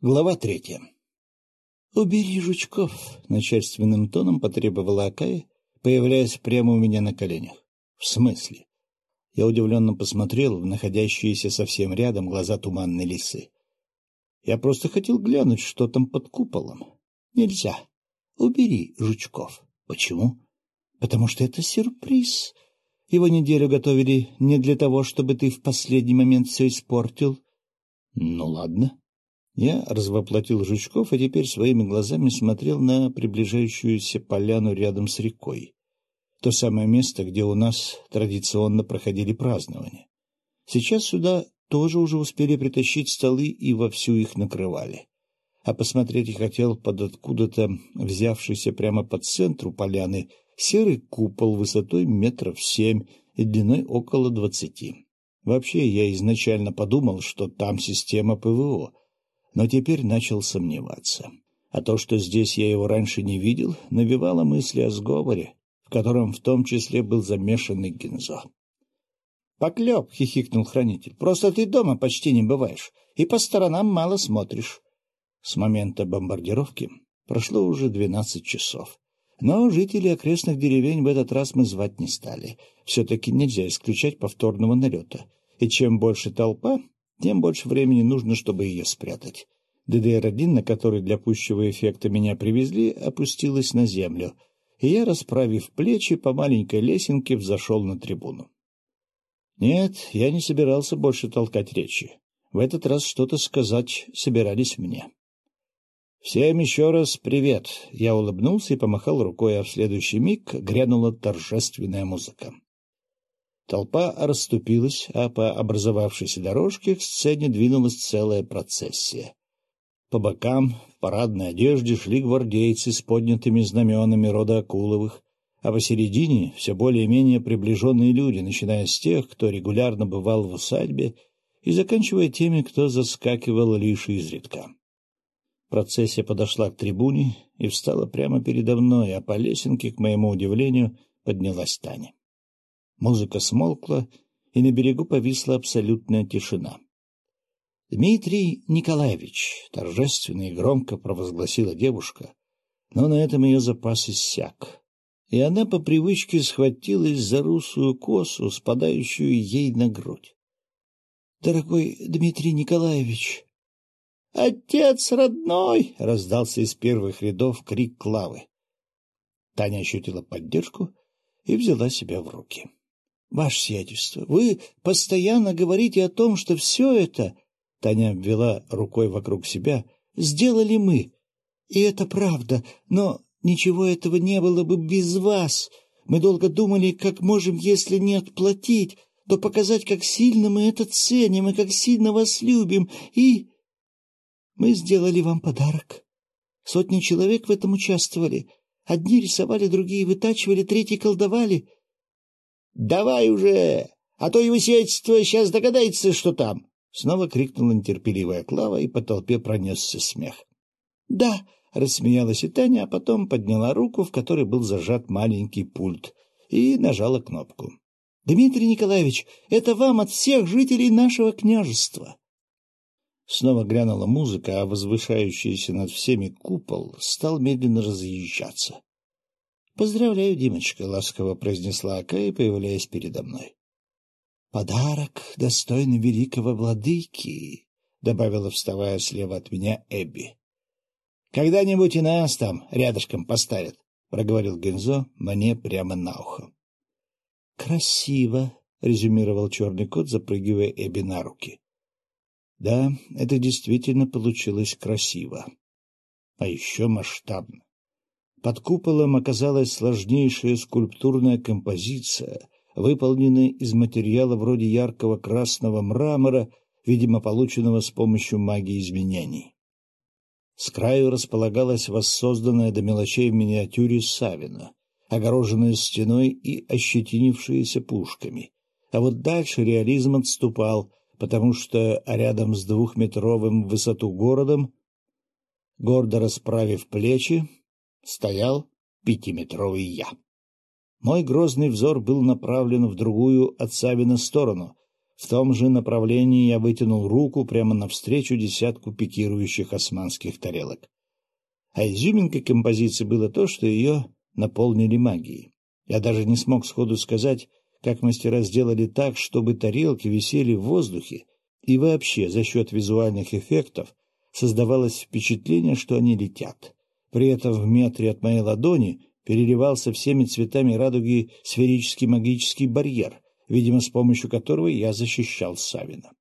Глава третья. «Убери жучков!» — начальственным тоном потребовала Акая, появляясь прямо у меня на коленях. «В смысле?» Я удивленно посмотрел в находящиеся совсем рядом глаза туманной лисы. «Я просто хотел глянуть, что там под куполом». «Нельзя. Убери жучков». «Почему?» «Потому что это сюрприз. Его неделю готовили не для того, чтобы ты в последний момент все испортил». «Ну ладно». Я развоплотил жучков, и теперь своими глазами смотрел на приближающуюся поляну рядом с рекой. То самое место, где у нас традиционно проходили празднования. Сейчас сюда тоже уже успели притащить столы и вовсю их накрывали. А посмотреть я хотел под откуда-то взявшийся прямо по центру поляны серый купол высотой метров семь и длиной около двадцати. Вообще, я изначально подумал, что там система ПВО — но теперь начал сомневаться. А то, что здесь я его раньше не видел, навевало мысли о сговоре, в котором в том числе был замешанный Гензо. — Поклеп! — хихикнул хранитель. — Просто ты дома почти не бываешь и по сторонам мало смотришь. С момента бомбардировки прошло уже двенадцать часов. Но жителей окрестных деревень в этот раз мы звать не стали. Все-таки нельзя исключать повторного налета. И чем больше толпа, тем больше времени нужно, чтобы ее спрятать. ДДР-1, на который для пущего эффекта меня привезли, опустилась на землю, и я, расправив плечи, по маленькой лесенке взошел на трибуну. Нет, я не собирался больше толкать речи. В этот раз что-то сказать собирались мне. «Всем еще раз привет!» Я улыбнулся и помахал рукой, а в следующий миг грянула торжественная музыка. Толпа расступилась, а по образовавшейся дорожке к сцене двинулась целая процессия. По бокам в парадной одежде шли гвардейцы с поднятыми знаменами рода Акуловых, а посередине все более-менее приближенные люди, начиная с тех, кто регулярно бывал в усадьбе, и заканчивая теми, кто заскакивал лишь изредка. Процессия подошла к трибуне и встала прямо передо мной, а по лесенке, к моему удивлению, поднялась Таня. Музыка смолкла, и на берегу повисла абсолютная тишина. — Дмитрий Николаевич, — торжественно и громко провозгласила девушка, но на этом ее запас иссяк, и она по привычке схватилась за русую косу, спадающую ей на грудь. — Дорогой Дмитрий Николаевич! — Отец родной! — раздался из первых рядов крик Клавы. Таня ощутила поддержку и взяла себя в руки. — Ваше сиятельство, вы постоянно говорите о том, что все это, — Таня обвела рукой вокруг себя, — сделали мы. И это правда, но ничего этого не было бы без вас. Мы долго думали, как можем, если не отплатить, то показать, как сильно мы это ценим и как сильно вас любим, и... Мы сделали вам подарок. Сотни человек в этом участвовали. Одни рисовали, другие вытачивали, третьи колдовали — Давай уже, а то его сиятельство сейчас догадается, что там. Снова крикнула нетерпеливая Клава, и по толпе пронесся смех. — Да, — рассмеялась и Таня, а потом подняла руку, в которой был зажат маленький пульт, и нажала кнопку. — Дмитрий Николаевич, это вам от всех жителей нашего княжества. Снова грянула музыка, а возвышающийся над всеми купол стал медленно разъезжаться. «Поздравляю, Димочка», — ласково произнесла Акая, появляясь передо мной. «Подарок, достойный великого владыки», — добавила, вставая слева от меня Эбби. «Когда-нибудь и нас там рядышком поставят», — проговорил Гензо мне прямо на ухо. «Красиво», — резюмировал черный кот, запрыгивая Эбби на руки. «Да, это действительно получилось красиво. А еще масштабно. Под куполом оказалась сложнейшая скульптурная композиция, выполненная из материала вроде яркого красного мрамора, видимо, полученного с помощью магии изменений. С краю располагалась воссозданная до мелочей в миниатюре Савина, огороженная стеной и ощетинившаяся пушками. А вот дальше реализм отступал, потому что рядом с двухметровым высоту городом, гордо расправив плечи, стоял пятиметровый я. Мой грозный взор был направлен в другую от Савина сторону, В том же направлении я вытянул руку прямо навстречу десятку пикирующих османских тарелок. А изюминкой композиции было то, что ее наполнили магией. Я даже не смог сходу сказать, как мастера сделали так, чтобы тарелки висели в воздухе, и вообще за счет визуальных эффектов создавалось впечатление, что они летят. При этом в метре от моей ладони переливался всеми цветами радуги сферический магический барьер, видимо, с помощью которого я защищал Савина.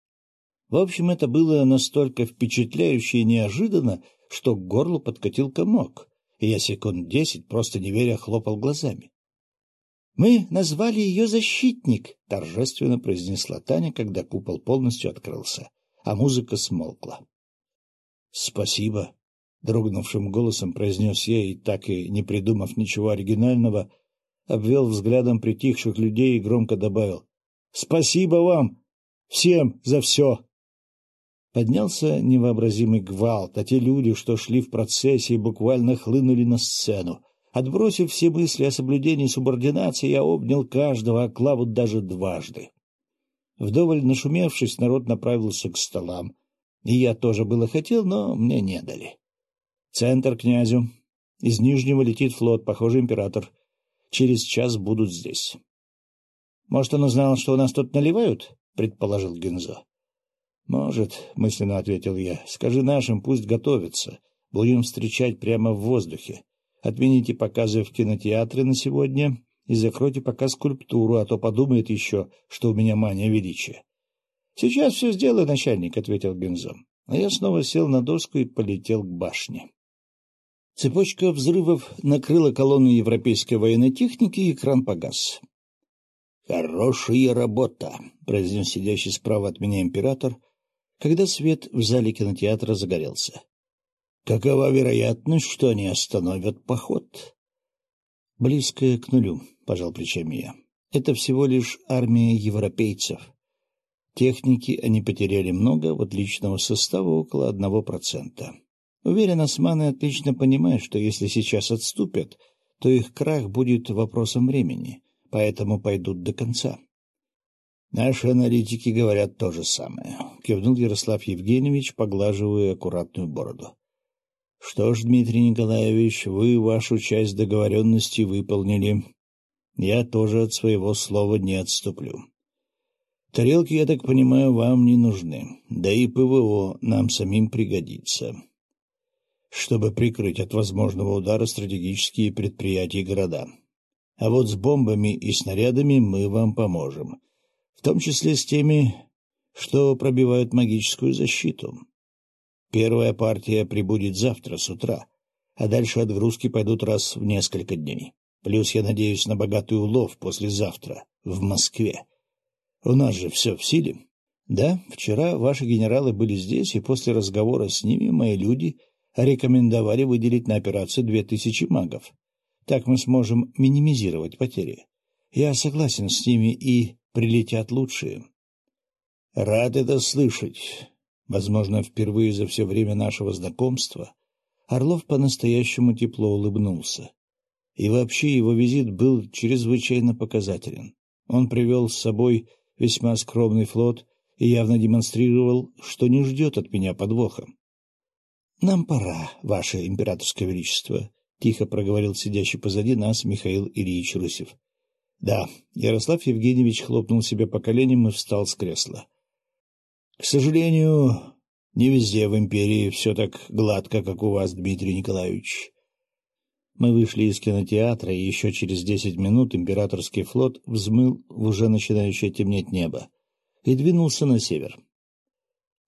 В общем, это было настолько впечатляюще и неожиданно, что к горлу подкатил комок, и я секунд десять, просто не веря, хлопал глазами. «Мы назвали ее «Защитник», — торжественно произнесла Таня, когда купол полностью открылся, а музыка смолкла. «Спасибо», дрогнувшим голосом произнес я и, так и не придумав ничего оригинального, обвел взглядом притихших людей и громко добавил «Спасибо вам! Всем за все!» Поднялся невообразимый гвалт, а те люди, что шли в процессе, буквально хлынули на сцену. Отбросив все мысли о соблюдении субординации, я обнял каждого, а Клаву даже дважды. Вдоволь нашумевшись, народ направился к столам. И я тоже было хотел, но мне не дали. Центр князю. Из Нижнего летит флот, похоже, император. Через час будут здесь. — Может, он узнал, что у нас тут наливают? — предположил Гензо. — Может, — мысленно ответил я. — Скажи нашим, пусть готовятся. Будем встречать прямо в воздухе. Отмените показы в кинотеатре на сегодня и закройте пока скульптуру, а то подумает еще, что у меня мания величия. — Сейчас все сделаю, начальник, — ответил Гензо. А я снова сел на доску и полетел к башне. Цепочка взрывов накрыла колонну европейской военной техники, и экран погас. «Хорошая работа», — произнес сидящий справа от меня император, когда свет в зале кинотеатра загорелся. «Какова вероятность, что они остановят поход?» «Близкая к нулю», — пожал плечами я. «Это всего лишь армия европейцев. Техники они потеряли много, вот личного состава около одного процента. Уверен, османы отлично понимают, что если сейчас отступят, то их крах будет вопросом времени, поэтому пойдут до конца. Наши аналитики говорят то же самое, — кивнул Ярослав Евгеньевич, поглаживая аккуратную бороду. — Что ж, Дмитрий Николаевич, вы вашу часть договоренности выполнили. Я тоже от своего слова не отступлю. Тарелки, я так понимаю, вам не нужны, да и ПВО нам самим пригодится чтобы прикрыть от возможного удара стратегические предприятия и города. А вот с бомбами и снарядами мы вам поможем, в том числе с теми, что пробивают магическую защиту. Первая партия прибудет завтра с утра, а дальше отгрузки пойдут раз в несколько дней. Плюс я надеюсь на богатый улов послезавтра в Москве. У нас же все в силе. Да, вчера ваши генералы были здесь, и после разговора с ними мои люди рекомендовали выделить на операцию две тысячи магов. Так мы сможем минимизировать потери. Я согласен с ними, и прилетят лучшие. Рад это слышать. Возможно, впервые за все время нашего знакомства Орлов по-настоящему тепло улыбнулся. И вообще его визит был чрезвычайно показателен. Он привел с собой весьма скромный флот и явно демонстрировал, что не ждет от меня подвоха. — Нам пора, ваше императорское величество, — тихо проговорил сидящий позади нас Михаил Ильич Русев. — Да, Ярослав Евгеньевич хлопнул себя по коленям и встал с кресла. — К сожалению, не везде в империи все так гладко, как у вас, Дмитрий Николаевич. Мы вышли из кинотеатра, и еще через десять минут императорский флот взмыл в уже начинающее темнеть небо и двинулся на север.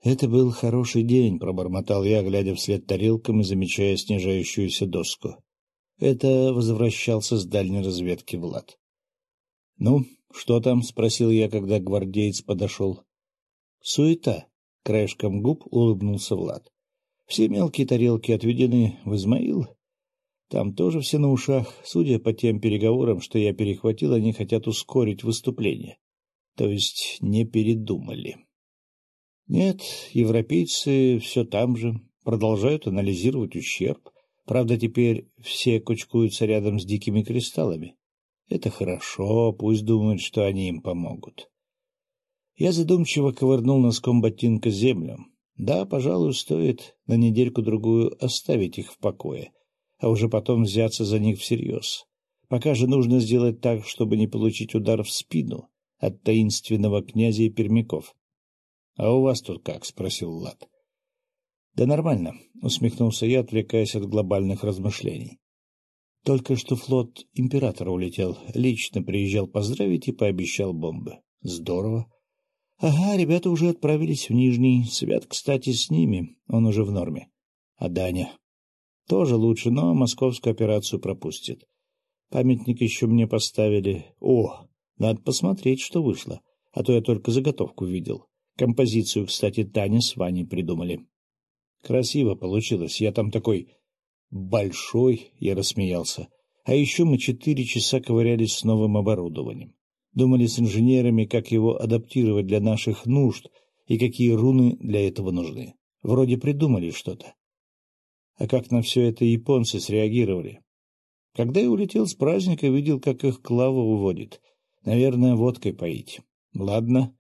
«Это был хороший день», — пробормотал я, глядя вслед тарелкам и замечая снижающуюся доску. Это возвращался с дальней разведки Влад. «Ну, что там?» — спросил я, когда гвардеец подошел. «Суета», — краешком губ улыбнулся Влад. «Все мелкие тарелки отведены в Измаил. Там тоже все на ушах. Судя по тем переговорам, что я перехватил, они хотят ускорить выступление. То есть не передумали». Нет, европейцы все там же, продолжают анализировать ущерб. Правда, теперь все кучкуются рядом с дикими кристаллами. Это хорошо, пусть думают, что они им помогут. Я задумчиво ковырнул носком ботинка землю. Да, пожалуй, стоит на недельку-другую оставить их в покое, а уже потом взяться за них всерьез. Пока же нужно сделать так, чтобы не получить удар в спину от таинственного князя и пермяков. — А у вас тут как? — спросил Влад. — Да нормально, — усмехнулся я, отвлекаясь от глобальных размышлений. Только что флот императора улетел, лично приезжал поздравить и пообещал бомбы. Здорово. Ага, ребята уже отправились в Нижний. Свят, кстати, с ними, он уже в норме. А Даня? Тоже лучше, но московскую операцию пропустит. Памятник еще мне поставили. О, надо посмотреть, что вышло, а то я только заготовку видел. Композицию, кстати, Таня с Ваней придумали. Красиво получилось. Я там такой большой, я рассмеялся. А еще мы четыре часа ковырялись с новым оборудованием. Думали с инженерами, как его адаптировать для наших нужд и какие руны для этого нужны. Вроде придумали что-то. А как на все это японцы среагировали? Когда я улетел с праздника, видел, как их Клава уводит. Наверное, водкой поить. Ладно.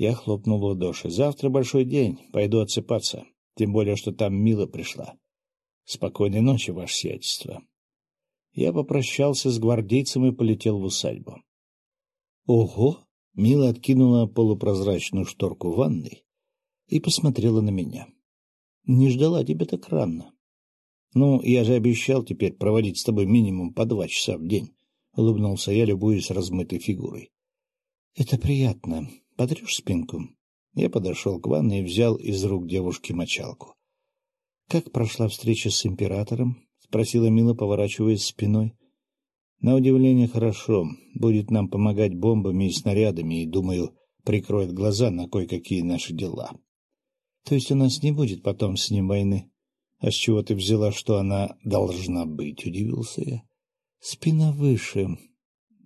Я хлопнул в ладоши. Завтра большой день. Пойду отсыпаться. Тем более, что там Мила пришла. Спокойной ночи, ваше сиятельство. Я попрощался с гвардейцем и полетел в усадьбу. Ого! Мила откинула полупрозрачную шторку ванной и посмотрела на меня. Не ждала тебя так рано. Ну, я же обещал теперь проводить с тобой минимум по два часа в день. — улыбнулся я, любуясь размытой фигурой. — Это приятно. Потрешь спинку? Я подошел к ванной и взял из рук девушки мочалку. — Как прошла встреча с императором? — спросила Мила, поворачиваясь спиной. — На удивление хорошо. Будет нам помогать бомбами и снарядами, и, думаю, прикроет глаза на кое-какие наши дела. — То есть у нас не будет потом с ним войны? — А с чего ты взяла, что она должна быть? — удивился я. Спина выше.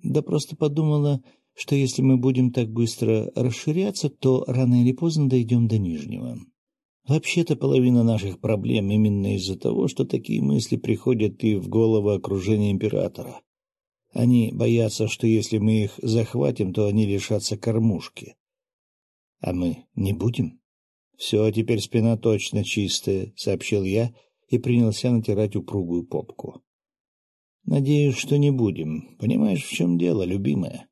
Да просто подумала, что если мы будем так быстро расширяться, то рано или поздно дойдем до нижнего. Вообще-то половина наших проблем именно из-за того, что такие мысли приходят и в голову окружения императора. Они боятся, что если мы их захватим, то они лишатся кормушки. А мы не будем? — Все, теперь спина точно чистая, — сообщил я и принялся натирать упругую попку. Надеюсь, что не будем. Понимаешь, в чем дело, любимая?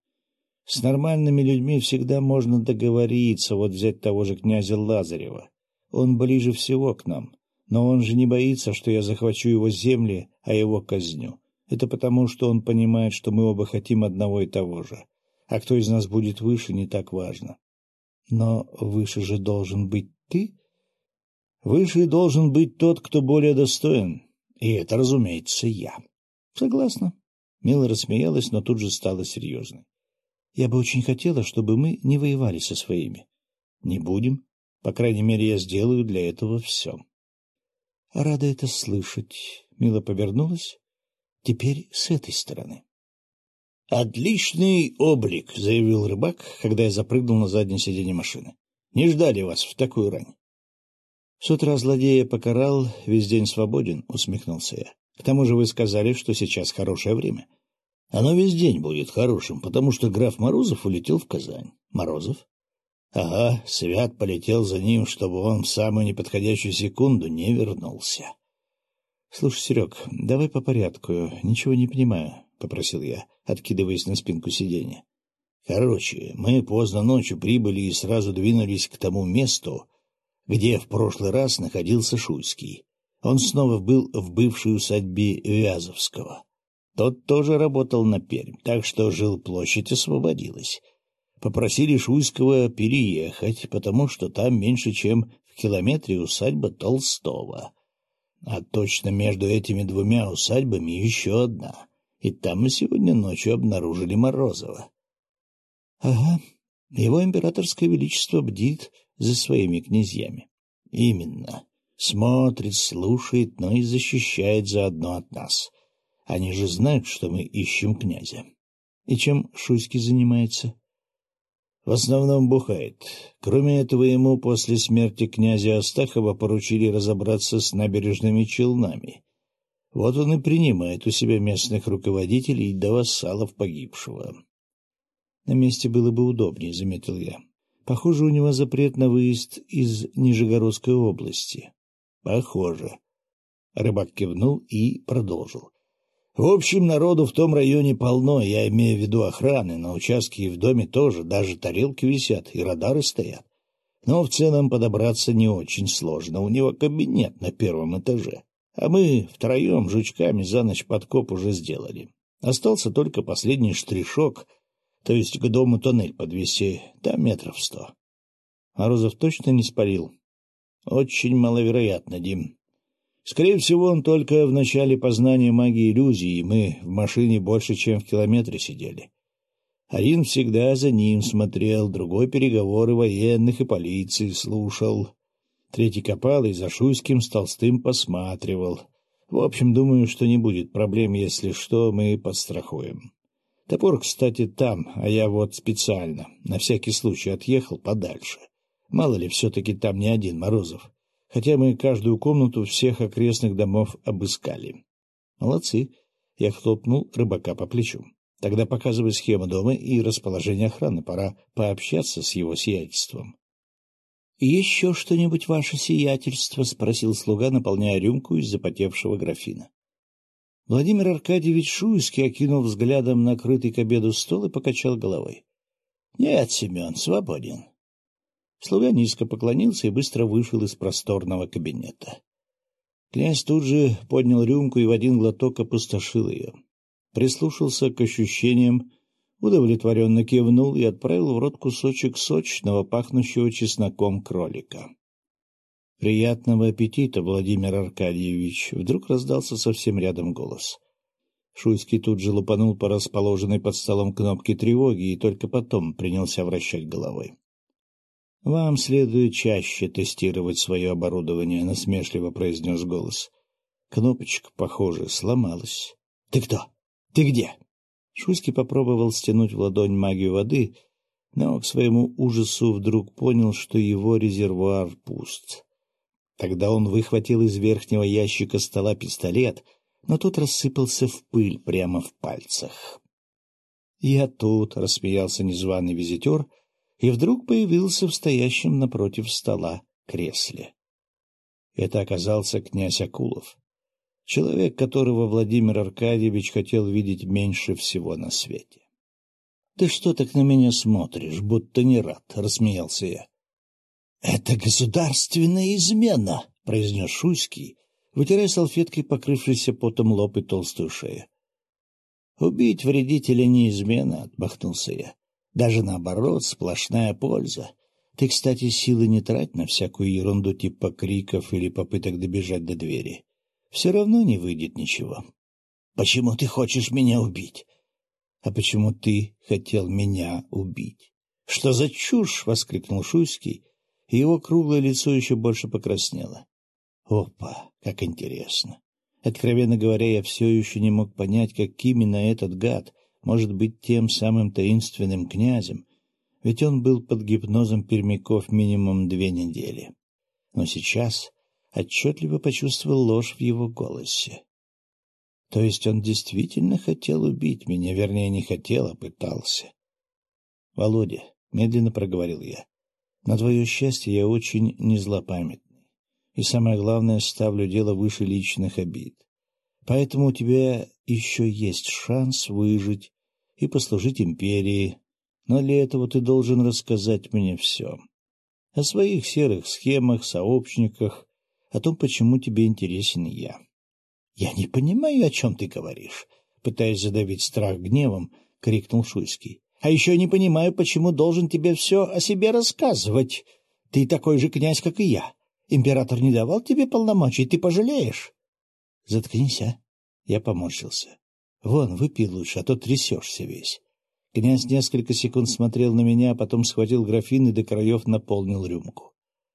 С нормальными людьми всегда можно договориться, вот взять того же князя Лазарева. Он ближе всего к нам. Но он же не боится, что я захвачу его земли, а его казню. Это потому, что он понимает, что мы оба хотим одного и того же. А кто из нас будет выше, не так важно. Но выше же должен быть ты? Выше должен быть тот, кто более достоин. И это, разумеется, я. — Согласна. Мила рассмеялась, но тут же стала серьезной. — Я бы очень хотела, чтобы мы не воевали со своими. — Не будем. По крайней мере, я сделаю для этого все. — Рада это слышать. Мила повернулась. Теперь с этой стороны. — Отличный облик, — заявил рыбак, когда я запрыгнул на заднее сиденье машины. — Не ждали вас в такую рань. — С утра злодея покарал, весь день свободен, — усмехнулся я. К тому же вы сказали, что сейчас хорошее время. Оно весь день будет хорошим, потому что граф Морозов улетел в Казань. Морозов? Ага, Свят полетел за ним, чтобы он в самую неподходящую секунду не вернулся. — Слушай, Серег, давай по порядку. Ничего не понимаю, — попросил я, откидываясь на спинку сиденья. Короче, мы поздно ночью прибыли и сразу двинулись к тому месту, где в прошлый раз находился Шуйский. Он снова был в бывшей усадьбе Вязовского. Тот тоже работал на Пермь, так что жилплощадь освободилась. Попросили Шуйского переехать, потому что там меньше, чем в километре усадьба Толстого. А точно между этими двумя усадьбами еще одна. И там мы сегодня ночью обнаружили Морозова. — Ага, его императорское величество бдит за своими князьями. — Именно. Смотрит, слушает, но и защищает заодно от нас. Они же знают, что мы ищем князя. И чем Шуйский занимается? В основном бухает. Кроме этого, ему после смерти князя Астахова поручили разобраться с набережными челнами. Вот он и принимает у себя местных руководителей до вассалов погибшего. На месте было бы удобнее, — заметил я. Похоже, у него запрет на выезд из Нижегородской области. — Похоже. Рыбак кивнул и продолжил. — В общем, народу в том районе полно, я имею в виду охраны, на участке и в доме тоже, даже тарелки висят и радары стоят. Но в целом подобраться не очень сложно, у него кабинет на первом этаже. А мы втроем жучками за ночь подкоп уже сделали. Остался только последний штришок, то есть к дому тоннель подвести, там метров сто. Морозов точно не спалил? Очень маловероятно, Дим. Скорее всего, он только в начале познания магии иллюзий, и мы в машине больше, чем в километре сидели. Один всегда за ним смотрел, другой переговоры военных и полиции слушал. Третий копал и за Шуйским с Толстым посматривал. В общем, думаю, что не будет проблем, если что, мы подстрахуем. Топор, кстати, там, а я вот специально, на всякий случай, отъехал подальше. Мало ли, все-таки там не один Морозов. Хотя мы каждую комнату всех окрестных домов обыскали. Молодцы. Я хлопнул рыбака по плечу. Тогда показывай схему дома и расположение охраны. Пора пообщаться с его сиятельством. «Еще что-нибудь, ваше сиятельство?» — спросил слуга, наполняя рюмку из запотевшего графина. Владимир Аркадьевич Шуйский окинул взглядом накрытый к обеду стол и покачал головой. — Нет, Семен, свободен. Слуга низко поклонился и быстро вышел из просторного кабинета. Князь тут же поднял рюмку и в один глоток опустошил ее. Прислушался к ощущениям удовлетворенно кивнул и отправил в рот кусочек сочного, пахнущего чесноком кролика. «Приятного аппетита, Владимир Аркадьевич!» Вдруг раздался совсем рядом голос. Шуйский тут же лупанул по расположенной под столом кнопке тревоги и только потом принялся вращать головой. — Вам следует чаще тестировать свое оборудование, — насмешливо произнес голос. Кнопочка, похоже, сломалась. — Ты кто? Ты где? Шуйский попробовал стянуть в ладонь магию воды, но к своему ужасу вдруг понял, что его резервуар пуст. Тогда он выхватил из верхнего ящика стола пистолет, но тот рассыпался в пыль прямо в пальцах. «Я тут», — рассмеялся незваный визитер, и вдруг появился в стоящем напротив стола кресле. Это оказался князь Акулов. Человек, которого Владимир Аркадьевич хотел видеть меньше всего на свете. — Ты что так на меня смотришь, будто не рад? — рассмеялся я. — Это государственная измена, — произнес Шуйский, вытирая салфеткой покрывшийся потом лоб и толстую шею. — Убить вредителя не измена, — отмахнулся я. — Даже наоборот, сплошная польза. Ты, кстати, силы не трать на всякую ерунду типа криков или попыток добежать до двери все равно не выйдет ничего. — Почему ты хочешь меня убить? — А почему ты хотел меня убить? — Что за чушь? — воскликнул Шуйский, и его круглое лицо еще больше покраснело. — Опа, как интересно! Откровенно говоря, я все еще не мог понять, как именно этот гад может быть тем самым таинственным князем, ведь он был под гипнозом пермяков минимум две недели. Но сейчас отчетливо почувствовал ложь в его голосе. То есть он действительно хотел убить меня, вернее, не хотел, а пытался. — Володя, — медленно проговорил я, — на твое счастье я очень незлопамятный. И самое главное, ставлю дело выше личных обид. Поэтому у тебя еще есть шанс выжить и послужить империи, но для этого ты должен рассказать мне все. О своих серых схемах, сообщниках, о том, почему тебе интересен я. — Я не понимаю, о чем ты говоришь, — пытаясь задавить страх гневом, крикнул Шуйский. — А еще не понимаю, почему должен тебе все о себе рассказывать. Ты такой же князь, как и я. Император не давал тебе полномочий, ты пожалеешь. — Заткнись, а! Я поморщился. — Вон, выпей лучше, а то трясешься весь. Князь несколько секунд смотрел на меня, а потом схватил графин и до краев наполнил рюмку.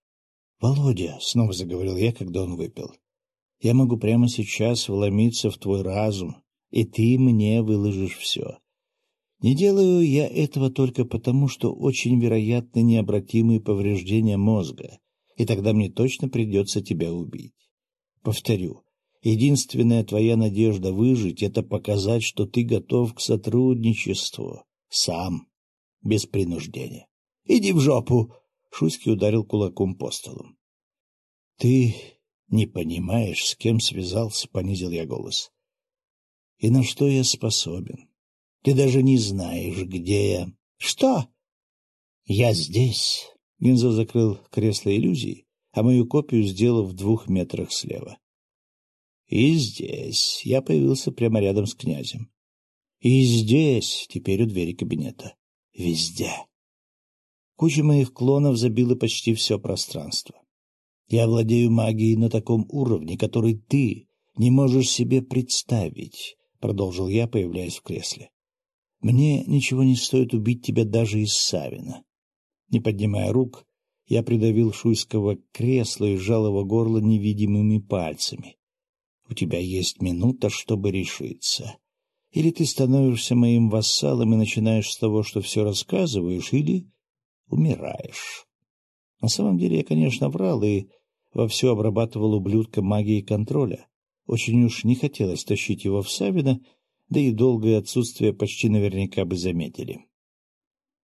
— Володя, — снова заговорил я, когда он выпил, — я могу прямо сейчас вломиться в твой разум, и ты мне выложишь все. Не делаю я этого только потому, что очень вероятны необратимые повреждения мозга, и тогда мне точно придется тебя убить. Повторю, единственная твоя надежда выжить — это показать, что ты готов к сотрудничеству, сам, без принуждения. Иди в жопу! Шуйский ударил кулаком по столу. — Ты не понимаешь, с кем связался, — понизил я голос. — И на что я способен. Ты даже не знаешь, где я. — Что? — Я здесь. Гинзо закрыл кресло иллюзий, а мою копию сделал в двух метрах слева. И здесь я появился прямо рядом с князем. И здесь, теперь у двери кабинета. Везде. Куча моих клонов забила почти все пространство. Я владею магией на таком уровне, который ты не можешь себе представить, — продолжил я, появляясь в кресле. Мне ничего не стоит убить тебя даже из Савина. Не поднимая рук, я придавил Шуйского к креслу и сжал его горло невидимыми пальцами. У тебя есть минута, чтобы решиться. Или ты становишься моим вассалом и начинаешь с того, что все рассказываешь, или умираешь. На самом деле я, конечно, врал и вовсю обрабатывал ублюдка магией контроля. Очень уж не хотелось тащить его в Савина, да и долгое отсутствие почти наверняка бы заметили.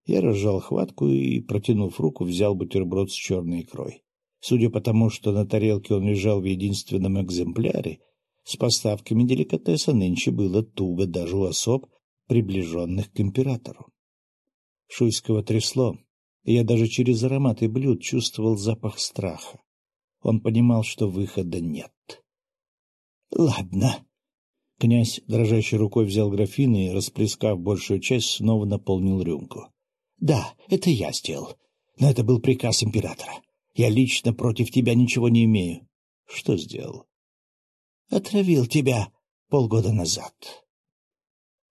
Я разжал хватку и, протянув руку, взял бутерброд с черной икрой. Судя по тому, что на тарелке он лежал в единственном экземпляре, с поставками деликатеса нынче было туго даже у особ, приближенных к императору. Шуйского трясло, и я даже через ароматы блюд чувствовал запах страха. Он понимал, что выхода нет. — Ладно. Князь дрожащей рукой взял графин и, расплескав большую часть, снова наполнил рюмку. — Да, это я сделал. Но это был приказ императора. Я лично против тебя ничего не имею. — Что сделал? — Отравил тебя полгода назад.